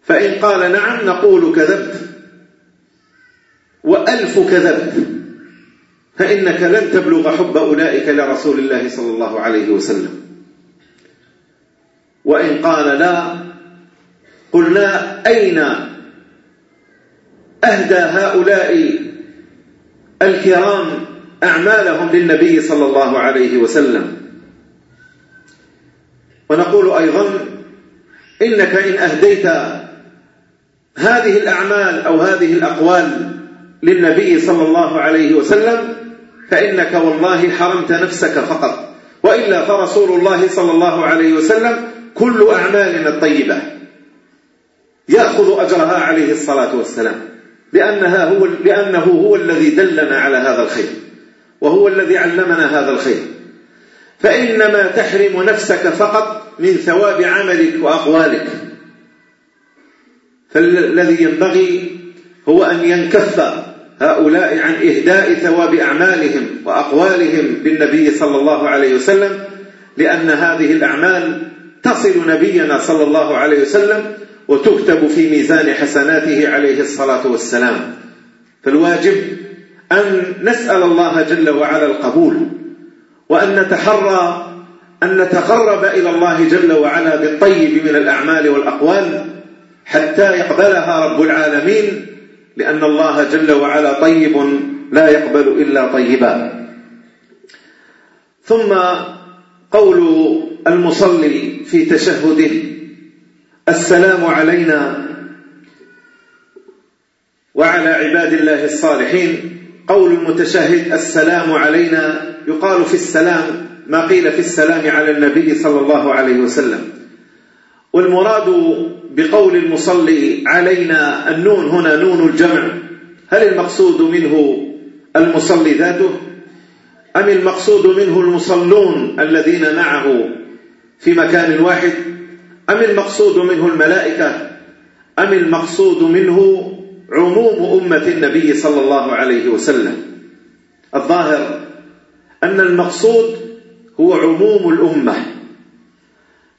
فإن قال نعم نقول كذبت وألف كذبت فإنك لن تبلغ حب أولئك لرسول الله صلى الله عليه وسلم. وإن قال لا قلنا أين أهدى هؤلاء الكرام أعمالهم للنبي صلى الله عليه وسلم. ونقول أيضا إنك إن أهديت هذه الأعمال أو هذه الأقوال للنبي صلى الله عليه وسلم فإنك والله حرمت نفسك فقط. وإلا فرسول الله صلى الله عليه وسلم كل أعمالنا الطيبة. يأخذ أجرها عليه الصلاة والسلام. لأنها هو لأنه هو الذي دلنا على هذا الخير وهو الذي علمنا هذا الخير. فإنما تحرم نفسك فقط من ثواب عملك وأقوالك. فالذي ينبغي هو أن ينكف هؤلاء عن إهداء ثواب أعمالهم وأقوالهم للنبي صلى الله عليه وسلم لأن هذه الأعمال تصل نبينا صلى الله عليه وسلم وتكتب في ميزان حسناته عليه الصلاة والسلام. فالواجب أن نسأل الله جل وعلا القبول وأن نتحرى أن نتقرب إلى الله جل وعلا بالطيب من الأعمال والأقوال حتى يقبلها رب العالمين لأن الله جل وعلا طيب لا يقبل إلا طيبا. ثم قول المصلي في تشهده السلام علينا وعلى عباد الله الصالحين. قول المتشهد السلام علينا يقال في السلام ما قيل في السلام على النبي صلى الله عليه وسلم. والمراد بقول المصلي علينا النون هنا نون الجمع. هل المقصود منه المصلي ذاته؟ أم المقصود منه المصلون الذين معه في مكان واحد؟ أم المقصود منه الملائكة؟ أم المقصود منه عموم أمة النبي صلى الله عليه وسلم؟ الظاهر أن المقصود هو عموم الأمة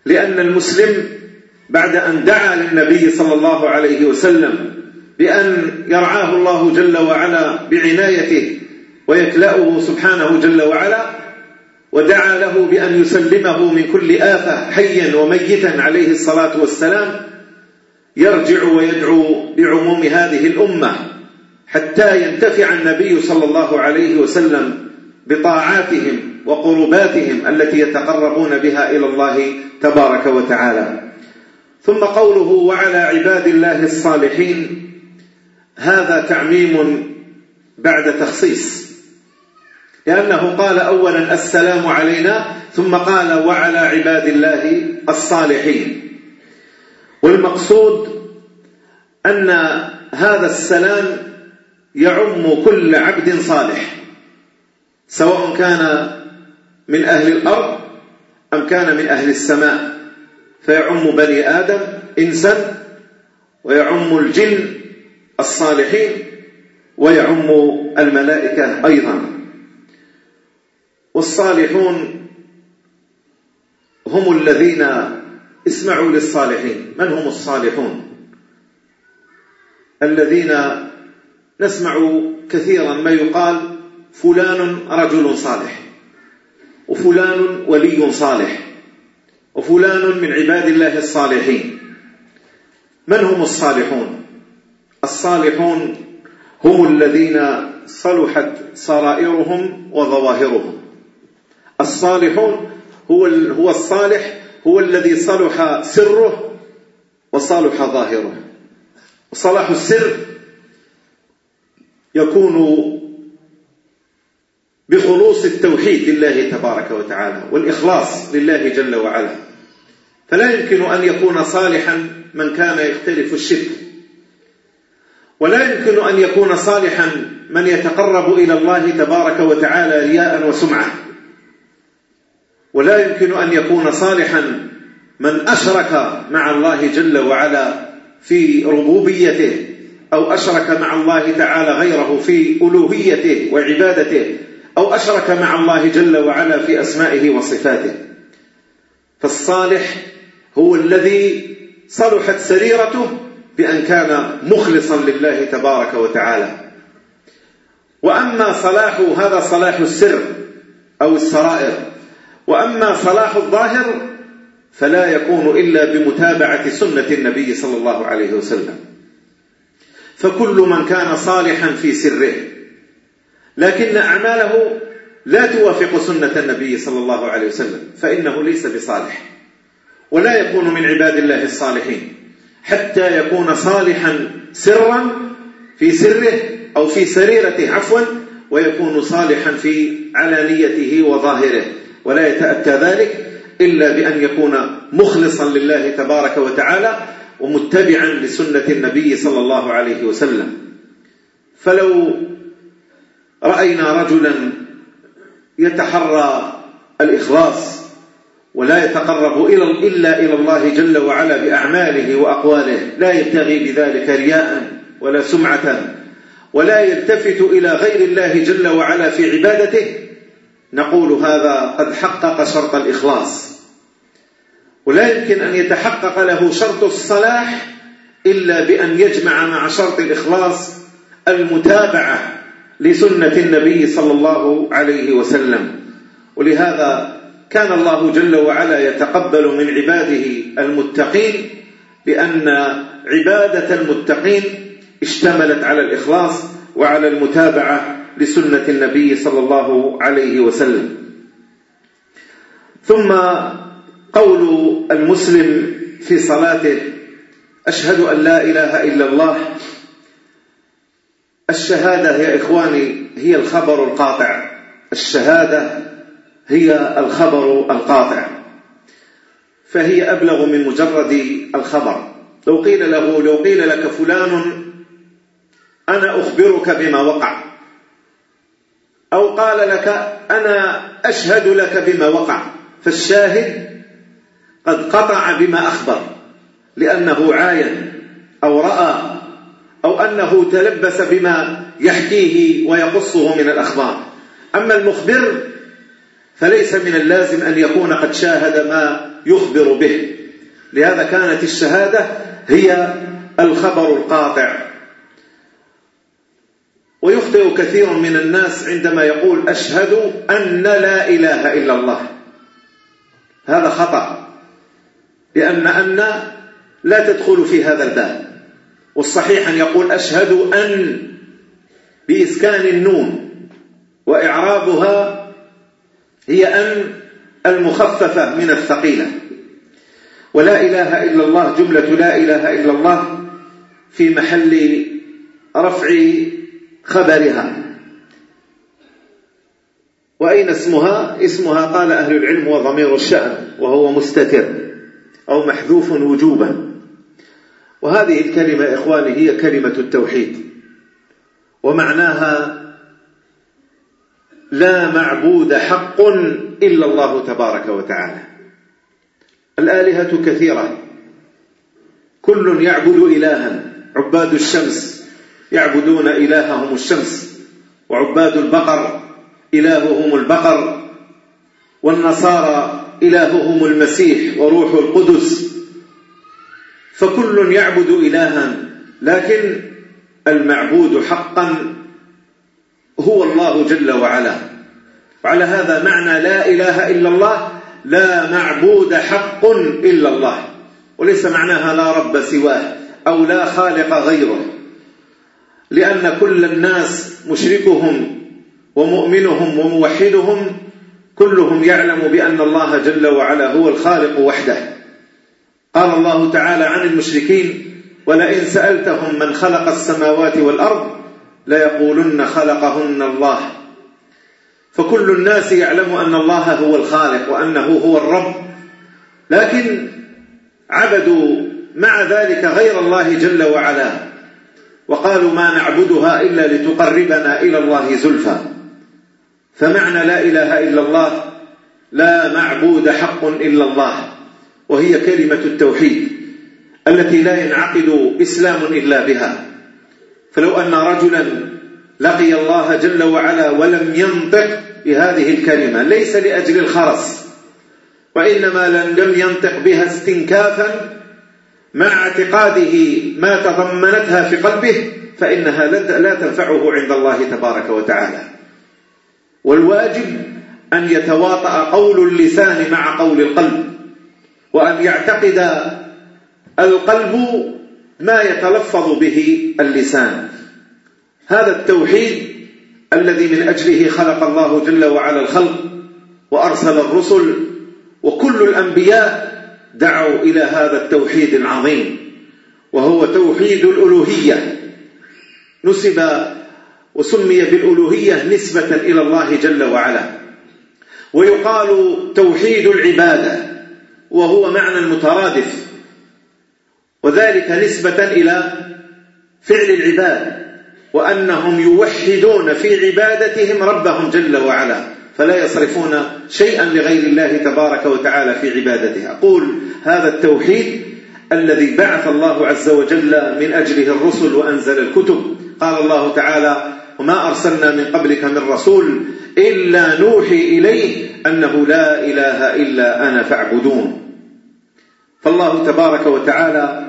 لأن المسلم بعد أن دعا للنبي صلى الله عليه وسلم بأن يرعاه الله جل وعلا بعنايته ويكلأه سبحانه جل وعلا ودعا له بأن يسلمه من كل آفة حيا وميتا عليه الصلاة والسلام يرجع ويدعو بعموم هذه الأمة حتى ينتفع النبي صلى الله عليه وسلم بطاعاتهم وقرباتهم التي يتقربون بها إلى الله تبارك وتعالى. ثم قوله وعلى عباد الله الصالحين هذا تعميم بعد تخصيص. لأنه قال أولا السلام علينا ثم قال وعلى عباد الله الصالحين. والمقصود أن هذا السلام يعم كل عبد صالح سواء كان من أهل الأرض أم كان من أهل السماء. فيعم بني آدم إنسا ويعم الجن الصالحين ويعم الملائكة أيضا. والصالحون هم الذين اسمعوا للصالحين. من هم الصالحون؟ الذين نسمع كثيرا ما يقال فلان رجل صالح وفلان ولي صالح وفلان من عباد الله الصالحين. من هم الصالحون؟ الصالحون هم الذين صلحت سرائرهم وظواهرهم. الصالحون هو هو الصالح هو الذي صلح سره وصالح ظاهره. صلاح السر يكون بخلوص التوحيد لله تبارك وتعالى والإخلاص لله جل وعلا. فلا يمكن أن يكون صالحا من كان يختلف الشرك. ولا يمكن أن يكون صالحا من يتقرب إلى الله تبارك وتعالى رياء وسمعة. ولا يمكن أن يكون صالحا من أشرك مع الله جل وعلا في ربوبيته أو أشرك مع الله تعالى غيره في ألوهيته وعبادته أو أشرك مع الله جل وعلا في أسمائه وصفاته. فالصالح هو الذي صلحت سريرته بأن كان مخلصا لله تبارك وتعالى. وأما صلاح هذا صلاح السر أو السرائر وأما صلاح الظاهر فلا يكون إلا بمتابعة سنة النبي صلى الله عليه وسلم. فكل من كان صالحا في سره لكن أعماله لا توافق سنة النبي صلى الله عليه وسلم فإنه ليس بصالح. ولا يكون من عباد الله الصالحين. حتى يكون صالحا سرا في سره أو في سريرته عفوا ويكون صالحا في علانيته وظاهره. ولا يتأتى ذلك إلا بأن يكون مخلصا لله تبارك وتعالى ومتبعا لسنة النبي صلى الله عليه وسلم. فلو رأينا رجلا يتحرى الإخلاص ولا يتقرب إلا إلى الله جل وعلا بأعماله وأقواله لا يبتغي بذلك رياء ولا سمعة ولا يلتفت إلى غير الله جل وعلا في عبادته نقول هذا قد حقق شرط الإخلاص. ولا يمكن أن يتحقق له شرط الصلاح إلا بأن يجمع مع شرط الإخلاص المتابعة لسنة النبي صلى الله عليه وسلم. ولهذا كان الله جل وعلا يتقبل من عباده المتقين لأن عبادة المتقين اشتملت على الإخلاص وعلى المتابعة لسنة النبي صلى الله عليه وسلم. ثم قول المسلم في صلاته أشهد أن لا إله إلا الله. الشهادة يا إخواني هي الخبر القاطع. الشهادة هي الخبر القاطع. فهي أبلغ من مجرد الخبر. لو قيل له لو قيل لك فلان أنا أخبرك بما وقع. أو قال لك أنا أشهد لك بما وقع فالشاهد قد قطع بما أخبر لأنه عاين أو رأى أو أنه تلبس بما يحكيه ويقصه من الأخبار. أما المخبر فليس من اللازم أن يكون قد شاهد ما يخبر به لهذا كانت الشهادة هي الخبر القاطع. ويخطئ كثير من الناس عندما يقول أشهد أن لا إله إلا الله. هذا خطأ لأن أن لا تدخل في هذا الباب. والصحيح أن يقول أشهد أن بإسكان النون وإعرابها هي أن المخففة من الثقيلة. ولا إله إلا الله جملة لا إله إلا الله في محل رفع خبرها. وأين اسمها؟ اسمها قال أهل العلم هو ضمير الشأن وهو مستتر أو محذوف وجوبا. وهذه الكلمة إخواني هي كلمة التوحيد. ومعناها لا معبود حق إلا الله تبارك وتعالى. الآلهة كثيرة. كل يعبد إلها. عباد الشمس. يعبدون إلههم الشمس وعباد البقر إلههم البقر والنصارى إلههم المسيح وروح القدس فكل يعبد إلها لكن المعبود حقا هو الله جل وعلا. وعلى هذا معنى لا إله إلا الله لا معبود حق إلا الله. وليس معناها لا رب سواه أو لا خالق غيره. لأن كل الناس مشركهم ومؤمنهم وموحدهم كلهم يعلم بأن الله جل وعلا هو الخالق وحده. قال الله تعالى عن المشركين ولئن سألتهم من خلق السماوات والأرض ليقولن خلقهن الله فكل الناس يعلم أن الله هو الخالق وأنه هو الرب. لكن عبدوا مع ذلك غير الله جل وعلا. وقالوا ما نعبدها إلا لتقربنا إلى الله زلفى. فمعنى لا إله إلا الله لا معبود حق إلا الله وهي كلمة التوحيد التي لا ينعقد إسلام إلا بها. فلو أن رجلا لقي الله جل وعلا ولم ينطق بهذه الكلمة ليس لأجل الخرس وإنما لم ينطق بها استنكافا مع اعتقاده ما تضمنتها في قلبه فإنها لا تنفعه عند الله تبارك وتعالى. والواجب أن يتواطأ قول اللسان مع قول القلب وأن يعتقد القلب ما يتلفظ به اللسان. هذا التوحيد الذي من أجله خلق الله جل وعلا الخلق وأرسل الرسل وكل الأنبياء دعوا إلى هذا التوحيد العظيم وهو توحيد الألوهية. نسب وسمي بالألوهية نسبة إلى الله جل وعلا. ويقال توحيد العبادة وهو معنى مترادف وذلك نسبة إلى فعل العباد وأنهم يوحدون في عبادتهم ربهم جل وعلا. فلا يصرفون شيئا لغير الله تبارك وتعالى في عبادته أقول هذا التوحيد الذي بعث الله عز وجل من أجله الرسل وأنزل الكتب. قال الله تعالى وما أرسلنا من قبلك من رسول إلا نوحي إليه أنه لا إله إلا أنا فاعبدون. فالله تبارك وتعالى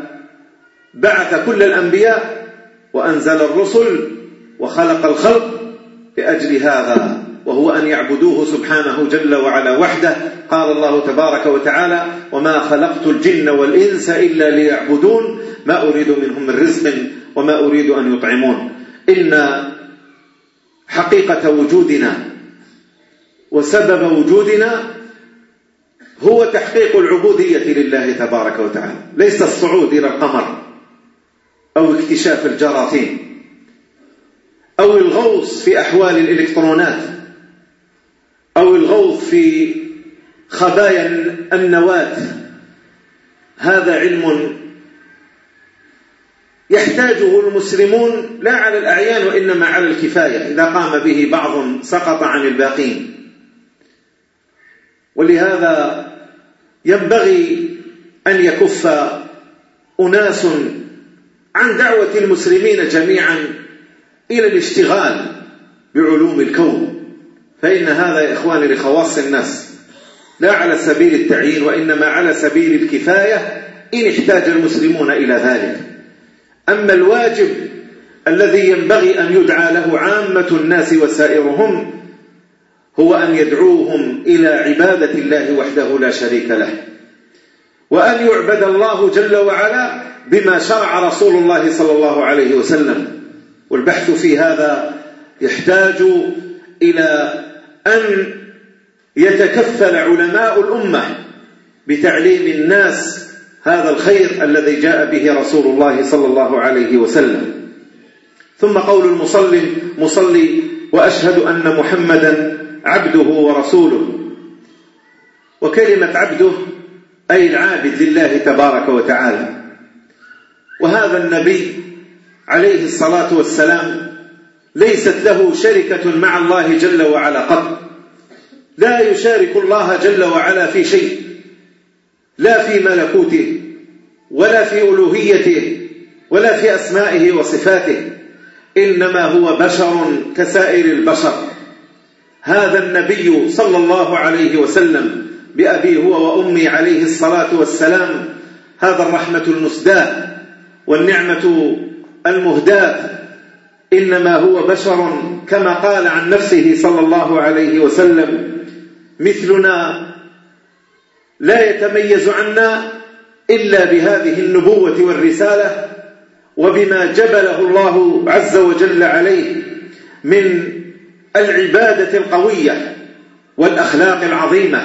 بعث كل الأنبياء وأنزل الرسل وخلق الخلق لأجل هذا. وهو أن يعبدوه سبحانه جل وعلا وحده. قال الله تبارك وتعالى وما خلقت الجن والإنس إلا ليعبدون. ما أريد منهم من رزق وما أريد أن يطعمون. إن حقيقة وجودنا وسبب وجودنا هو تحقيق العبودية لله تبارك وتعالى. ليس الصعود إلى القمر أو اكتشاف الجراثيم أو الغوص في أحوال الإلكترونات. أو الغوص في خبايا النواة. هذا علم يحتاجه المسلمون لا على الأعيان وإنما على الكفاية. إذا قام به بعض سقط عن الباقين. ولهذا ينبغي أن يكف أناس عن دعوة المسلمين جميعا إلى الاشتغال بعلوم الكون. فإن هذا يا إخواني لخواص الناس. لا على سبيل التعيين وإنما على سبيل الكفاية إن احتاج المسلمون إلى ذلك. أما الواجب الذي ينبغي أن يدعى له عامة الناس وسائرهم هو أن يدعوهم إلى عبادة الله وحده لا شريك له. وأن يعبد الله جل وعلا بما شرع رسول الله صلى الله عليه وسلم. والبحث في هذا يحتاج إلى أن يتكفل علماء الأمة بتعليم الناس هذا الخير الذي جاء به رسول الله صلى الله عليه وسلم. ثم قول المصلي مصلي وأشهد أن محمدا عبده ورسوله. وكلمة عبده أي العابد لله تبارك وتعالى. وهذا النبي عليه الصلاة والسلام ليست له شركة مع الله جل وعلا قط. لا يشارك الله جل وعلا في شيء. لا في ملكوته ولا في ألوهيته ولا في أسمائه وصفاته إنما هو بشر كسائر البشر. هذا النبي صلى الله عليه وسلم بأبي هو وأمي عليه الصلاة والسلام هذا الرحمة المسداة والنعمة المهداة. إنما هو بشر كما قال عن نفسه صلى الله عليه وسلم مثلنا لا يتميز عنا إلا بهذه النبوة والرسالة وبما جبله الله عز وجل عليه من العبادة القوية والأخلاق العظيمة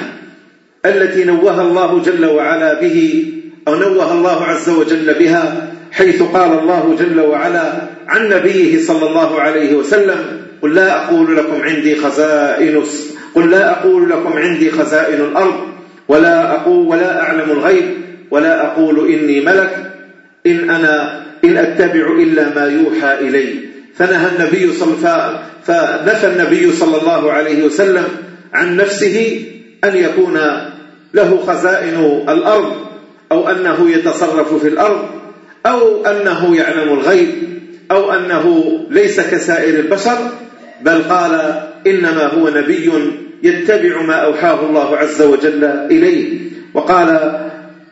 التي نوه الله جل وعلا به أو نوه الله عز وجل بها حيث قال الله جل وعلا عن نبيه صلى الله عليه وسلم قل لا أقول لكم عندي خزائن قل لا أقول لكم عندي خزائن الأرض ولا أقول ولا أعلم الغيب ولا أقول إني ملك إن أنا إن أتبع إلا ما يوحى إلي. فنهى النبي صلى فنفى النبي صلى الله عليه وسلم عن نفسه أن يكون له خزائن الأرض أو أنه يتصرف في الأرض. أو أنه يعلم الغيب أو أنه ليس كسائر البشر بل قال إنما هو نبي يتبع ما أوحاه الله عز وجل إليه. وقال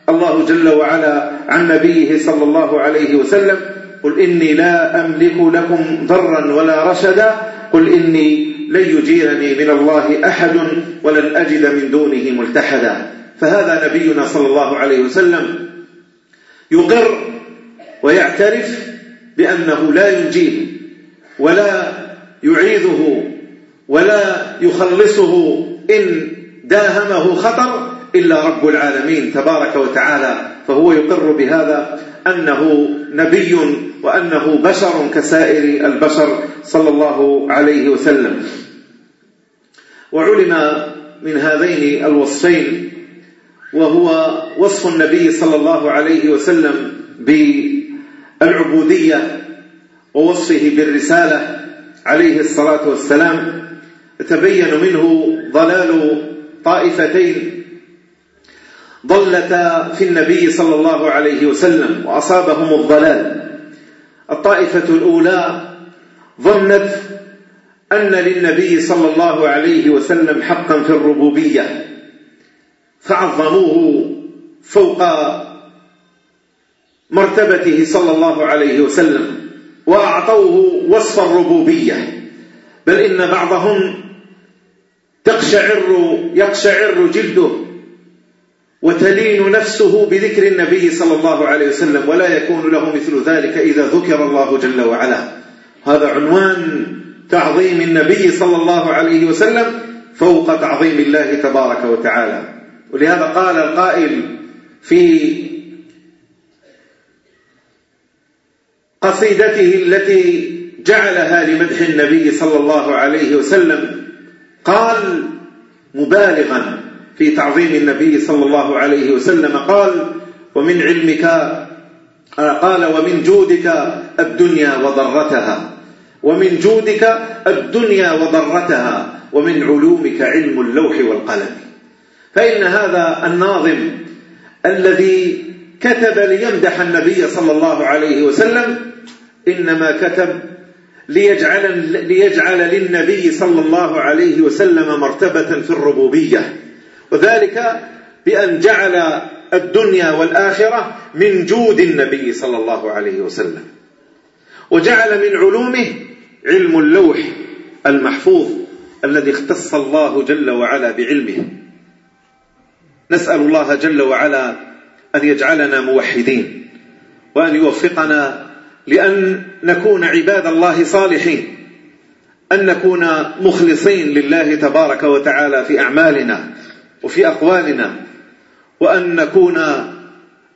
الله جل وعلا عن نبيه صلى الله عليه وسلم قل إني لا أملك لكم ضرا ولا رشدا قل إني لن يجيرني من الله أحد ولن أجد من دونه ملتحدا. فهذا نبينا صلى الله عليه وسلم يقر ويعترف بأنه لا ينجيه ولا يعيذه ولا يخلصه إن داهمه خطر إلا رب العالمين تبارك وتعالى. فهو يقر بهذا أنه نبي وأنه بشر كسائر البشر صلى الله عليه وسلم. وعلم من هذين الوصفين وهو وصف النبي صلى الله عليه وسلم بالعبودية ووصفه بالرسالة عليه الصلاة والسلام يتبين منه ضلال طائفتين. ضلتا في النبي صلى الله عليه وسلم وأصابهم الضلال. الطائفة الأولى ظنت أن للنبي صلى الله عليه وسلم حقا في الربوبية فعظموه فوق مرتبته صلى الله عليه وسلم وأعطوه وصف الربوبية. بل إن بعضهم تقشعر يقشعر جلده وتلين نفسه بذكر النبي صلى الله عليه وسلم ولا يكون له مثل ذلك إذا ذكر الله جل وعلا. هذا عنوان تعظيم النبي صلى الله عليه وسلم فوق تعظيم الله تبارك وتعالى. ولهذا قال القائل في قصيدته التي جعلها لمدح النبي صلى الله عليه وسلم. قال مبالغا في تعظيم النبي صلى الله عليه وسلم. قال ومن علمك آه، قال ومن جودك الدنيا وضرتها ومن جودك الدنيا وضرتها ومن علومك علم اللوح والقلم. فإن هذا الناظم الذي كتب ليمدح النبي صلى الله عليه وسلم إنما كتب ليجعل, ليجعل للنبي صلى الله عليه وسلم مرتبة في الربوبية وذلك بأن جعل الدنيا والآخرة من جود النبي صلى الله عليه وسلم وجعل من علومه علم اللوح المحفوظ الذي اختص الله جل وعلا بعلمه. نسأل الله جل وعلا أن يجعلنا موحدين وأن يوفقنا لأن نكون عباد الله صالحين أن نكون مخلصين لله تبارك وتعالى في أعمالنا وفي أقوالنا وأن نكون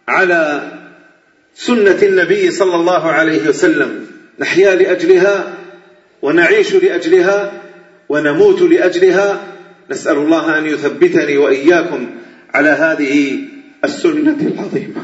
على سنة النبي صلى الله عليه وسلم. نحيا لأجلها ونعيش لأجلها ونموت لأجلها. نسأل الله أن يثبتني وإياكم على هذه السنة العظيمة.